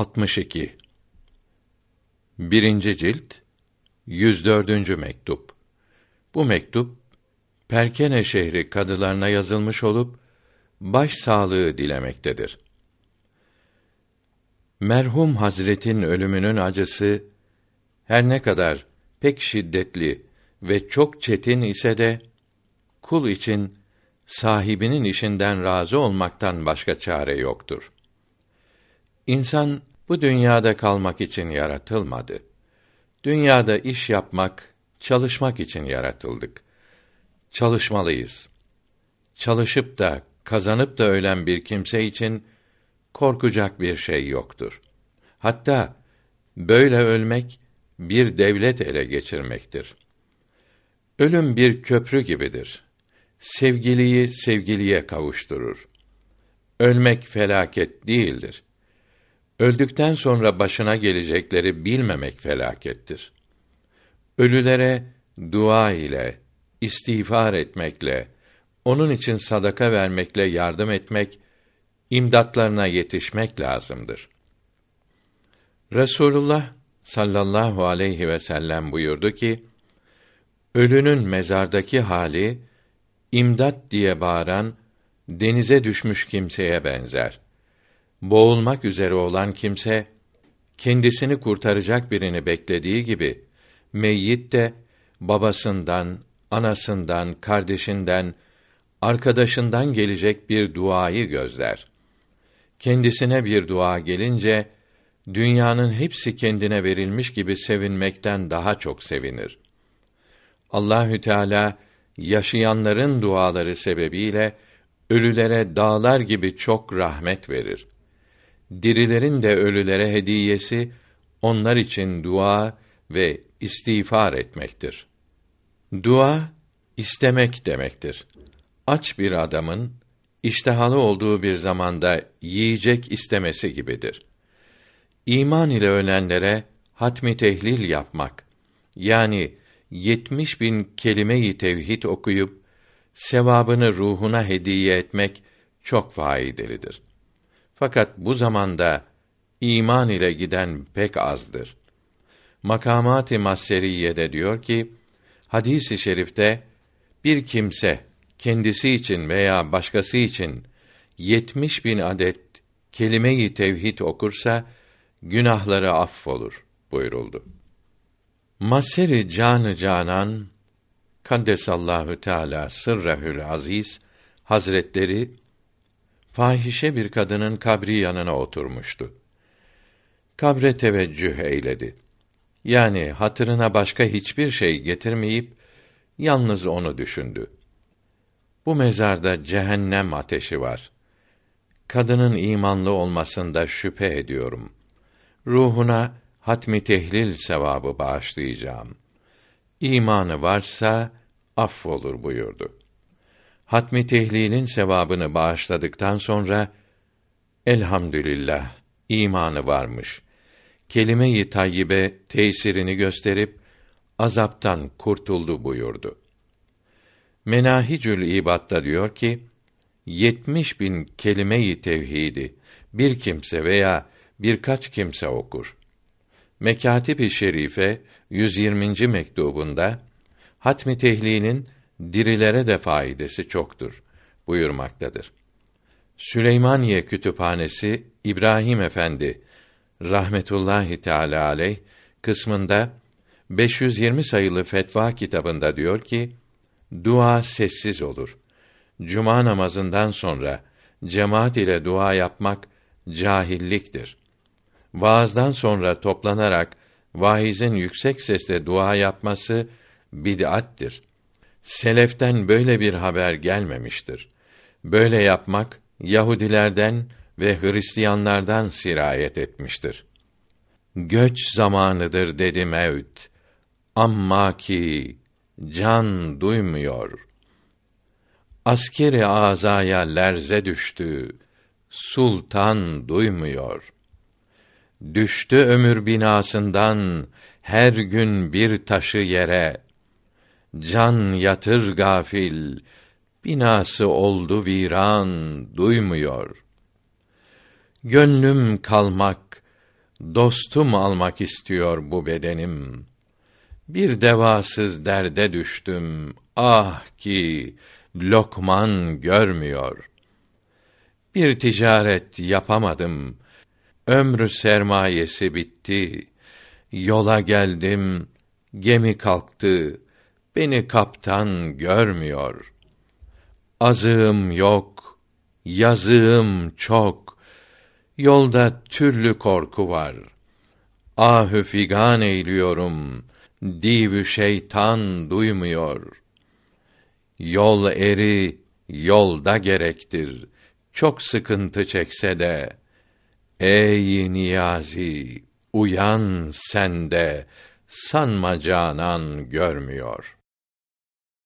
62 Birinci cilt 104. mektup. Bu mektup Perkene şehri kadılarına yazılmış olup baş sağlığı dilemektedir. Merhum Hazretin ölümünün acısı her ne kadar pek şiddetli ve çok çetin ise de kul için sahibinin işinden razı olmaktan başka çare yoktur. İnsan bu dünyada kalmak için yaratılmadı. Dünyada iş yapmak, çalışmak için yaratıldık. Çalışmalıyız. Çalışıp da kazanıp da ölen bir kimse için korkacak bir şey yoktur. Hatta böyle ölmek bir devlet ele geçirmektir. Ölüm bir köprü gibidir. Sevgiliyi sevgiliye kavuşturur. Ölmek felaket değildir. Öldükten sonra başına gelecekleri bilmemek felakettir. Ölülere dua ile, istiğfar etmekle, onun için sadaka vermekle yardım etmek, imdatlarına yetişmek lazımdır. Resulullah sallallahu aleyhi ve sellem buyurdu ki: Ölünün mezardaki hali imdat diye bağıran denize düşmüş kimseye benzer. Boğulmak üzere olan kimse kendisini kurtaracak birini beklediği gibi meyyit de babasından, anasından, kardeşinden, arkadaşından gelecek bir duayı gözler. Kendisine bir dua gelince dünyanın hepsi kendine verilmiş gibi sevinmekten daha çok sevinir. Allahü Teala yaşayanların duaları sebebiyle ölülere dağlar gibi çok rahmet verir. Dirilerin de ölülere hediyesi onlar için dua ve istiğfar etmektir. Dua istemek demektir. Aç bir adamın iştihalı olduğu bir zamanda yiyecek istemesi gibidir. İman ile ölenlere hatmi tehlil yapmak yani yetmiş bin kelime-i tevhid okuyup sevabını ruhuna hediye etmek çok faydalıdır. Fakat bu zamanda iman ile giden pek azdır. Makamat-ı Masseriye'de diyor ki, hadisi i şerifte bir kimse kendisi için veya başkası için yetmiş bin adet kelime-i tevhid okursa günahları affolur buyuruldu. Maseri canı canan Kaddesallahu Teala sırrehül aziz Hazretleri fahişe bir kadının kabri yanına oturmuştu. Kabre teveccüh eyledi. Yani hatırına başka hiçbir şey getirmeyip yalnız onu düşündü. Bu mezarda cehennem ateşi var. Kadının imanlı olmasında şüphe ediyorum. Ruhuna hatmi tehlil sevabı bağışlayacağım. İmanı varsa affolur buyurdu. Hatmi tehlilin sevabını bağışladıktan sonra elhamdülillah imanı varmış. Kelime-i tayyibe tesirini gösterip azaptan kurtuldu buyurdu. Menahicül İbad'da diyor ki, yetmiş bin kelime-i tevhidi bir kimse veya birkaç kimse okur. Mekatib-i Şerife 120. mektubunda hatmi tehlinin dirilere de faydası çoktur buyurmaktadır. Süleymaniye Kütüphanesi İbrahim Efendi rahmetullahi teala aleyh kısmında 520 sayılı fetva kitabında diyor ki dua sessiz olur. Cuma namazından sonra cemaat ile dua yapmak cahilliktir. Vaazdan sonra toplanarak vaizin yüksek sesle dua yapması bid'attir. Seleften böyle bir haber gelmemiştir. Böyle yapmak Yahudilerden ve Hristiyanlardan sirayet etmiştir. Göç zamanıdır dedi mevt. Amma ki can duymuyor. Askeri azaya lerze düştü. Sultan duymuyor. Düştü ömür binasından her gün bir taşı yere. Can yatır gafil, binası oldu viran, duymuyor. Gönlüm kalmak, dostum almak istiyor bu bedenim. Bir devasız derde düştüm. Ah ki lokman görmüyor. Bir ticaret yapamadım. Ömrü sermayesi bitti. Yola geldim, gemi kalktı. Beni kaptan görmüyor. Azığım yok, yazığım çok. Yolda türlü korku var. Ahü figan eyliyorum. Divü şeytan duymuyor. Yol eri yolda gerektir. Çok sıkıntı çekse de ey Niyazi uyan sen de sanma canan görmüyor.''